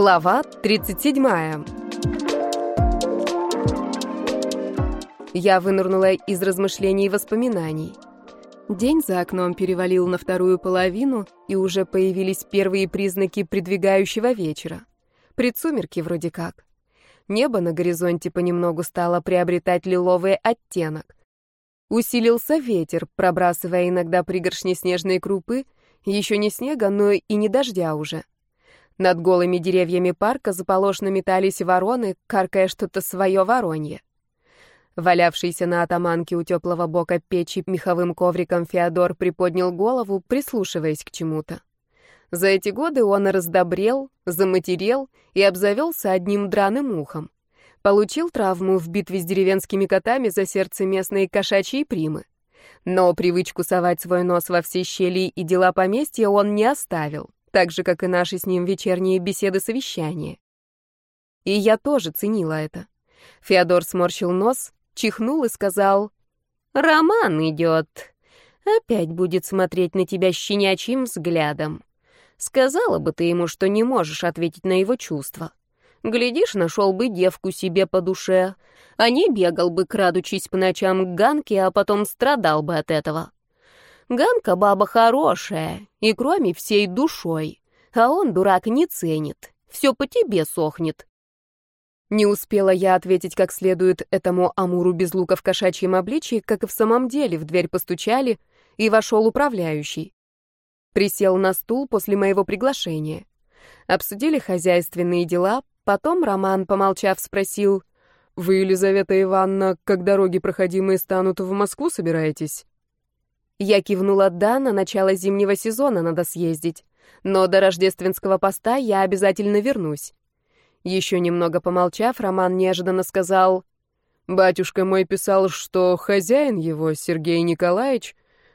Глава 37. Я вынырнула из размышлений и воспоминаний. День за окном перевалил на вторую половину, и уже появились первые признаки придвигающего вечера. Предсумерки вроде как. Небо на горизонте понемногу стало приобретать лиловый оттенок. Усилился ветер, пробрасывая иногда пригоршни снежной крупы, еще не снега, но и не дождя уже. Над голыми деревьями парка заполошно метались вороны, каркая что-то свое воронье. Валявшийся на атаманке у теплого бока печи меховым ковриком Феодор приподнял голову, прислушиваясь к чему-то. За эти годы он раздобрел, заматерел и обзавелся одним драным ухом. Получил травму в битве с деревенскими котами за сердце местной кошачьей примы. Но привычку совать свой нос во все щели и дела поместья он не оставил так же, как и наши с ним вечерние беседы-совещания. И я тоже ценила это. Феодор сморщил нос, чихнул и сказал, «Роман идет. Опять будет смотреть на тебя щенячьим взглядом. Сказала бы ты ему, что не можешь ответить на его чувства. Глядишь, нашел бы девку себе по душе, а не бегал бы, крадучись по ночам к Ганке, а потом страдал бы от этого. Ганка баба хорошая, и кроме всей душой. А он, дурак, не ценит. Все по тебе сохнет. Не успела я ответить как следует этому Амуру без лука в кошачьем обличии, как и в самом деле в дверь постучали, и вошел управляющий. Присел на стул после моего приглашения. Обсудили хозяйственные дела, потом Роман, помолчав, спросил, «Вы, Елизавета Ивановна, как дороги проходимые станут, в Москву собираетесь?» Я кивнула «да», на начало зимнего сезона надо съездить. Но до рождественского поста я обязательно вернусь. Еще немного помолчав, Роман неожиданно сказал, «Батюшка мой писал, что хозяин его, Сергей Николаевич,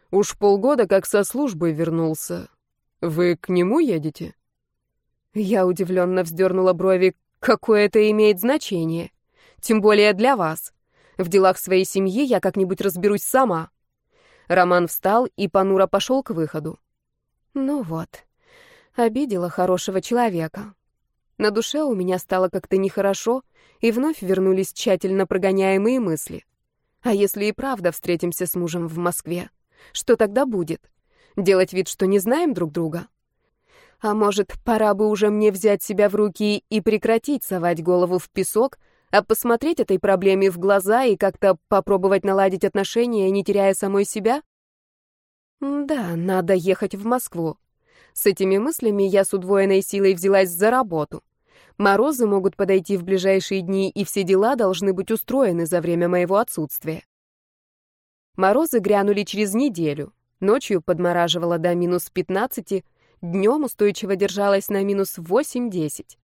уж полгода как со службы вернулся. Вы к нему едете?» Я удивленно вздернула брови. «Какое это имеет значение? Тем более для вас. В делах своей семьи я как-нибудь разберусь сама». Роман встал и понуро пошел к выходу. Ну вот, обидела хорошего человека. На душе у меня стало как-то нехорошо, и вновь вернулись тщательно прогоняемые мысли. А если и правда встретимся с мужем в Москве? Что тогда будет? Делать вид, что не знаем друг друга? А может, пора бы уже мне взять себя в руки и прекратить совать голову в песок, а посмотреть этой проблеме в глаза и как-то попробовать наладить отношения, не теряя самой себя? Да, надо ехать в Москву. С этими мыслями я с удвоенной силой взялась за работу. Морозы могут подойти в ближайшие дни, и все дела должны быть устроены за время моего отсутствия. Морозы грянули через неделю. Ночью подмораживало до минус 15, днем устойчиво держалась на минус 8-10.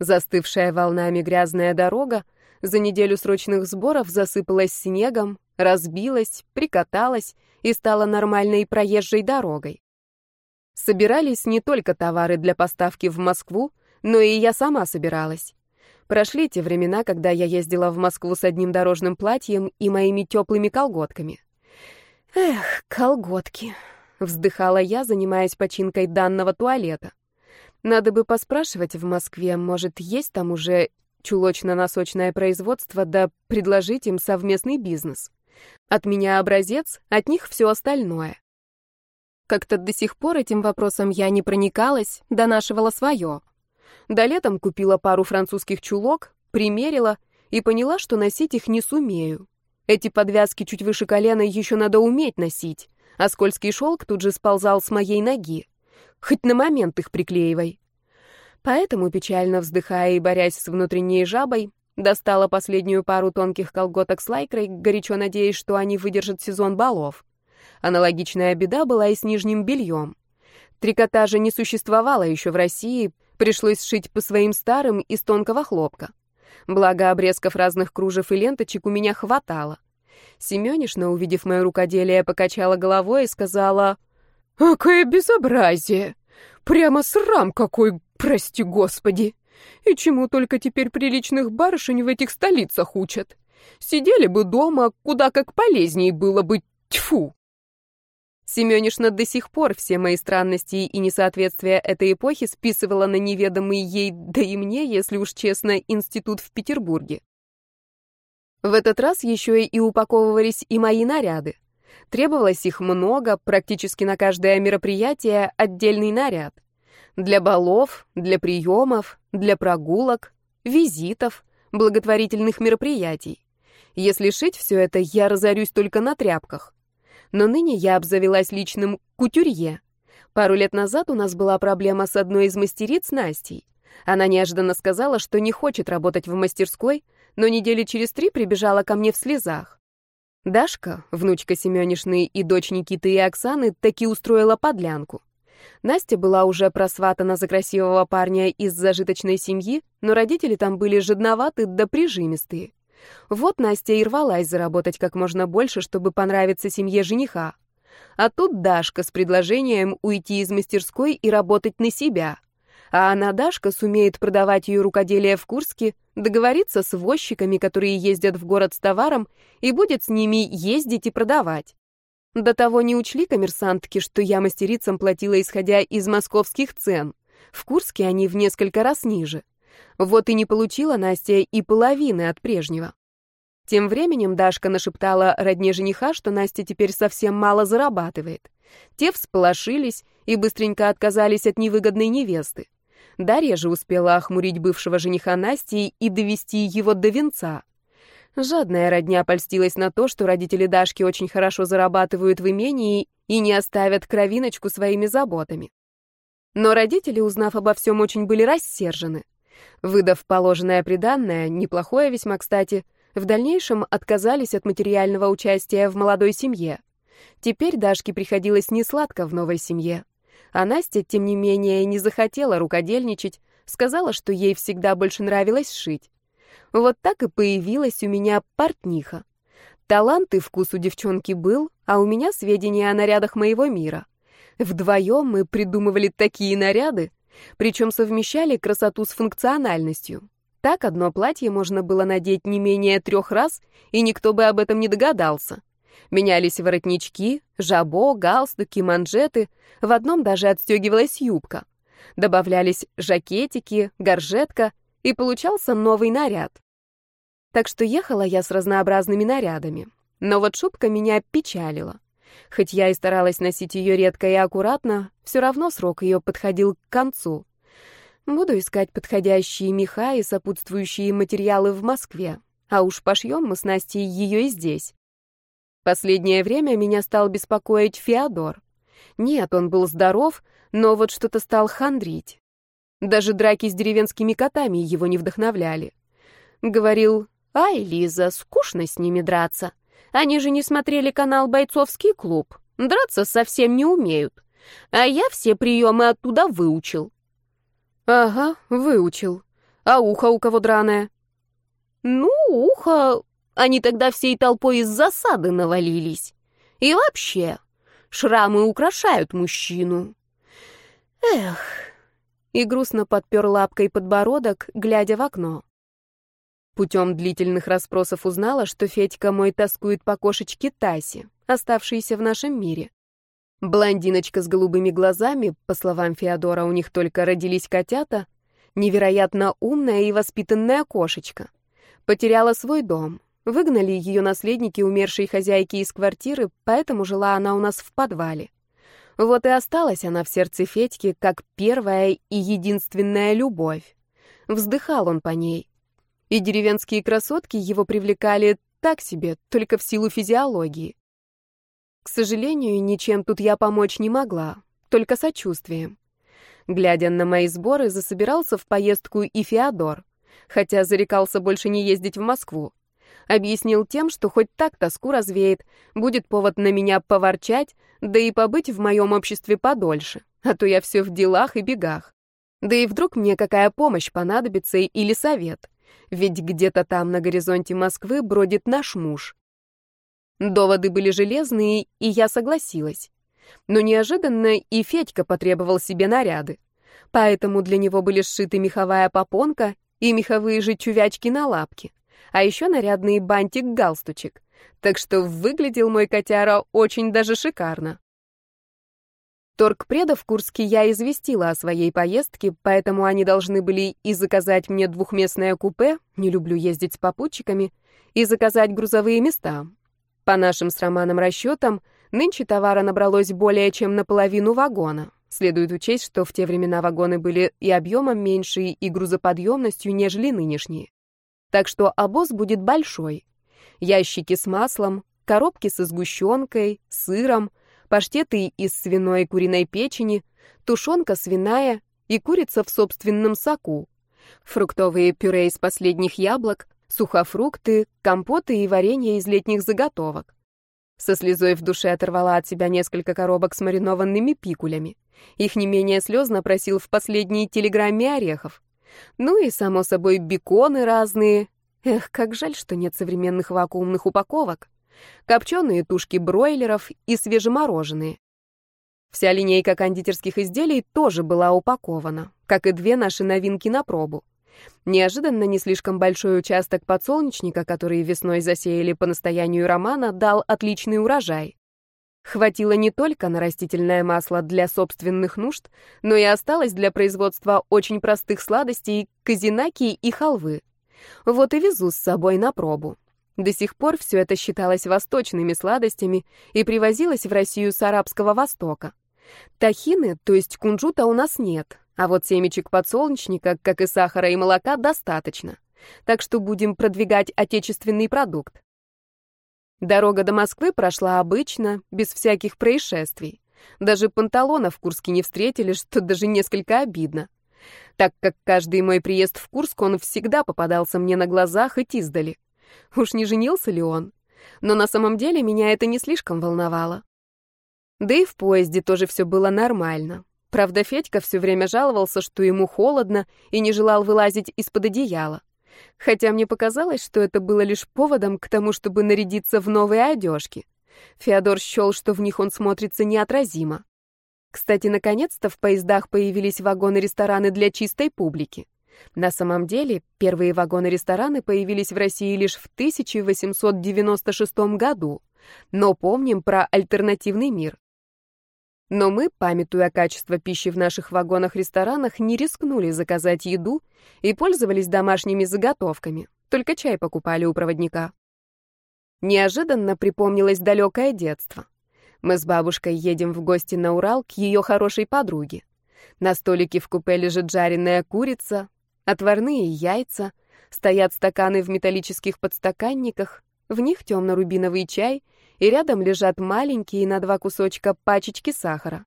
Застывшая волнами грязная дорога за неделю срочных сборов засыпалась снегом, разбилась, прикаталась и стала нормальной проезжей дорогой. Собирались не только товары для поставки в Москву, но и я сама собиралась. Прошли те времена, когда я ездила в Москву с одним дорожным платьем и моими теплыми колготками. Эх, колготки, вздыхала я, занимаясь починкой данного туалета. Надо бы поспрашивать в Москве, может, есть там уже чулочно-носочное производство, да предложить им совместный бизнес. От меня образец, от них все остальное. Как-то до сих пор этим вопросом я не проникалась, донашивала свое. До летом купила пару французских чулок, примерила и поняла, что носить их не сумею. Эти подвязки чуть выше колена еще надо уметь носить, а скользкий шелк тут же сползал с моей ноги. Хоть на момент их приклеивай. Поэтому, печально вздыхая и борясь с внутренней жабой, достала последнюю пару тонких колготок с лайкрой, горячо надеясь, что они выдержат сезон балов. Аналогичная беда была и с нижним бельем. Трикотажа не существовало еще в России, пришлось сшить по своим старым из тонкого хлопка. Благо, обрезков разных кружев и ленточек у меня хватало. Семенишна, увидев мое рукоделие, покачала головой и сказала — «Какое безобразие! Прямо срам какой, прости господи! И чему только теперь приличных барышень в этих столицах учат? Сидели бы дома, куда как полезней было бы, тьфу!» Семенишна до сих пор все мои странности и несоответствия этой эпохи списывала на неведомый ей, да и мне, если уж честно, институт в Петербурге. В этот раз еще и упаковывались и мои наряды. Требовалось их много, практически на каждое мероприятие отдельный наряд. Для балов, для приемов, для прогулок, визитов, благотворительных мероприятий. Если шить все это, я разорюсь только на тряпках но ныне я обзавелась личным кутюрье. Пару лет назад у нас была проблема с одной из мастериц Настей. Она неожиданно сказала, что не хочет работать в мастерской, но недели через три прибежала ко мне в слезах. Дашка, внучка Семенишны и дочь Никиты и Оксаны, таки устроила подлянку. Настя была уже просватана за красивого парня из зажиточной семьи, но родители там были жадноваты да прижимистые. Вот Настя и рвалась заработать как можно больше, чтобы понравиться семье жениха. А тут Дашка с предложением уйти из мастерской и работать на себя. А она, Дашка, сумеет продавать ее рукоделие в Курске, договориться с возчиками, которые ездят в город с товаром, и будет с ними ездить и продавать. До того не учли коммерсантки, что я мастерицам платила, исходя из московских цен. В Курске они в несколько раз ниже. Вот и не получила Настя и половины от прежнего. Тем временем Дашка нашептала родне жениха, что Настя теперь совсем мало зарабатывает. Те всполошились и быстренько отказались от невыгодной невесты. Дарья же успела охмурить бывшего жениха Насти и довести его до венца. Жадная родня польстилась на то, что родители Дашки очень хорошо зарабатывают в имении и не оставят кровиночку своими заботами. Но родители, узнав обо всем, очень были рассержены. Выдав положенное приданное, неплохое весьма кстати, в дальнейшем отказались от материального участия в молодой семье. Теперь Дашке приходилось несладко в новой семье. А Настя, тем не менее, не захотела рукодельничать, сказала, что ей всегда больше нравилось шить. Вот так и появилась у меня портниха. Талант и вкус у девчонки был, а у меня сведения о нарядах моего мира. Вдвоем мы придумывали такие наряды, причем совмещали красоту с функциональностью. Так одно платье можно было надеть не менее трех раз, и никто бы об этом не догадался. Менялись воротнички, жабо, галстуки, манжеты, в одном даже отстегивалась юбка. Добавлялись жакетики, горжетка, и получался новый наряд. Так что ехала я с разнообразными нарядами. Но вот шубка меня печалила. Хоть я и старалась носить ее редко и аккуратно, все равно срок ее подходил к концу. Буду искать подходящие меха и сопутствующие материалы в Москве, а уж пошьем мы с Настей ее и здесь. Последнее время меня стал беспокоить Феодор. Нет, он был здоров, но вот что-то стал хандрить. Даже драки с деревенскими котами его не вдохновляли. Говорил, «Ай, Лиза, скучно с ними драться. Они же не смотрели канал «Бойцовский клуб». Драться совсем не умеют. А я все приемы оттуда выучил. Ага, выучил. А ухо у кого драное? Ну, ухо... Они тогда всей толпой из засады навалились. И вообще, шрамы украшают мужчину. Эх... И грустно подпер лапкой подбородок, глядя в окно. Путем длительных расспросов узнала, что Федька мой тоскует по кошечке Тасе, оставшейся в нашем мире. Блондиночка с голубыми глазами, по словам Феодора, у них только родились котята, невероятно умная и воспитанная кошечка. Потеряла свой дом. Выгнали ее наследники умершей хозяйки из квартиры, поэтому жила она у нас в подвале. Вот и осталась она в сердце Федьки как первая и единственная любовь. Вздыхал он по ней. И деревенские красотки его привлекали так себе, только в силу физиологии. К сожалению, ничем тут я помочь не могла, только сочувствием. Глядя на мои сборы, засобирался в поездку и Феодор, хотя зарекался больше не ездить в Москву. Объяснил тем, что хоть так тоску развеет, будет повод на меня поворчать, да и побыть в моем обществе подольше, а то я все в делах и бегах. Да и вдруг мне какая помощь понадобится или совет, ведь где-то там на горизонте Москвы бродит наш муж. Доводы были железные, и я согласилась. Но неожиданно и Федька потребовал себе наряды. Поэтому для него были сшиты меховая попонка и меховые же чувячки на лапке, а еще нарядный бантик-галстучек. Так что выглядел мой котяра очень даже шикарно. Торгпреда в Курске я известила о своей поездке, поэтому они должны были и заказать мне двухместное купе, не люблю ездить с попутчиками, и заказать грузовые места. По нашим с Романом расчетам, нынче товара набралось более чем наполовину вагона. Следует учесть, что в те времена вагоны были и объемом меньше, и грузоподъемностью, нежели нынешние. Так что обоз будет большой. Ящики с маслом, коробки со сгущенкой, сыром, паштеты из свиной и куриной печени, тушенка свиная и курица в собственном соку, фруктовые пюре из последних яблок, сухофрукты, компоты и варенье из летних заготовок. Со слезой в душе оторвала от себя несколько коробок с маринованными пикулями. Их не менее слезно просил в последней телеграмме орехов. Ну и, само собой, беконы разные. Эх, как жаль, что нет современных вакуумных упаковок копченые тушки бройлеров и свежемороженые. Вся линейка кондитерских изделий тоже была упакована, как и две наши новинки на пробу. Неожиданно не слишком большой участок подсолнечника, который весной засеяли по настоянию Романа, дал отличный урожай. Хватило не только на растительное масло для собственных нужд, но и осталось для производства очень простых сладостей, казинаки и халвы. Вот и везу с собой на пробу. До сих пор все это считалось восточными сладостями и привозилось в Россию с Арабского Востока. Тахины, то есть кунжута, у нас нет, а вот семечек подсолнечника, как и сахара и молока, достаточно. Так что будем продвигать отечественный продукт. Дорога до Москвы прошла обычно, без всяких происшествий. Даже панталона в Курске не встретили, что даже несколько обидно. Так как каждый мой приезд в Курск, он всегда попадался мне на глазах и издали. Уж не женился ли он? Но на самом деле меня это не слишком волновало. Да и в поезде тоже все было нормально. Правда, Федька все время жаловался, что ему холодно и не желал вылазить из-под одеяла. Хотя мне показалось, что это было лишь поводом к тому, чтобы нарядиться в новые одежки. Феодор счел, что в них он смотрится неотразимо. Кстати, наконец-то в поездах появились вагоны-рестораны для чистой публики. На самом деле, первые вагоны-рестораны появились в России лишь в 1896 году, но помним про альтернативный мир. Но мы, памятуя качество пищи в наших вагонах-ресторанах, не рискнули заказать еду и пользовались домашними заготовками, только чай покупали у проводника. Неожиданно припомнилось далекое детство. Мы с бабушкой едем в гости на Урал к ее хорошей подруге. На столике в купе лежит жареная курица, отварные яйца, стоят стаканы в металлических подстаканниках, в них темно-рубиновый чай, и рядом лежат маленькие на два кусочка пачечки сахара.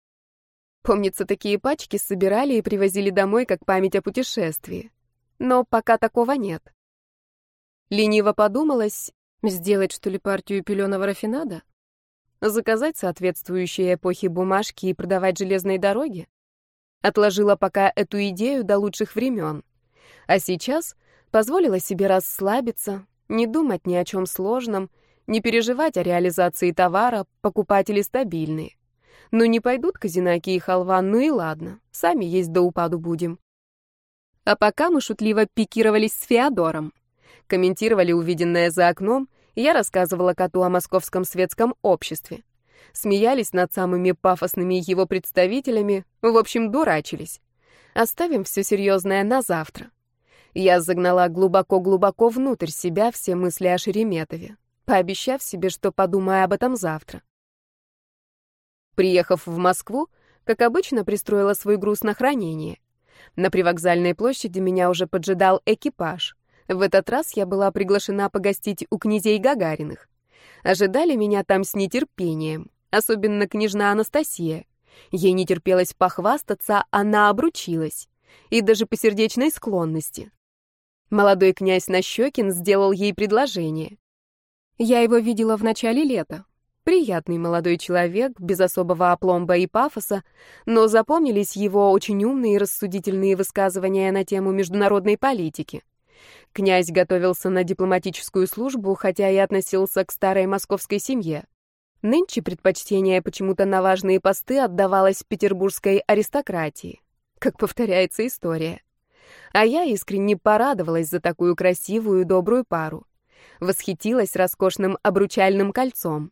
Помнится, такие пачки собирали и привозили домой как память о путешествии. Но пока такого нет. Лениво подумалось, сделать, что ли, партию пеленого рафинада? Заказать соответствующие эпохи бумажки и продавать железной дороге? Отложила пока эту идею до лучших времен. А сейчас позволила себе расслабиться, не думать ни о чем сложном, не переживать о реализации товара, покупатели стабильные. Ну не пойдут казинаки и халва, ну и ладно, сами есть до упаду будем. А пока мы шутливо пикировались с Феодором. Комментировали увиденное за окном, я рассказывала коту о московском светском обществе. Смеялись над самыми пафосными его представителями, в общем, дурачились. Оставим все серьезное на завтра. Я загнала глубоко-глубоко внутрь себя все мысли о Шереметове, пообещав себе, что подумаю об этом завтра. Приехав в Москву, как обычно, пристроила свой груз на хранение. На привокзальной площади меня уже поджидал экипаж. В этот раз я была приглашена погостить у князей Гагариных. Ожидали меня там с нетерпением, особенно княжна Анастасия. Ей не терпелось похвастаться, она обручилась. И даже по сердечной склонности. Молодой князь Нащекин сделал ей предложение. Я его видела в начале лета. Приятный молодой человек, без особого опломба и пафоса, но запомнились его очень умные и рассудительные высказывания на тему международной политики. Князь готовился на дипломатическую службу, хотя и относился к старой московской семье. Нынче предпочтение почему-то на важные посты отдавалось петербургской аристократии. Как повторяется история. А я искренне порадовалась за такую красивую и добрую пару. Восхитилась роскошным обручальным кольцом.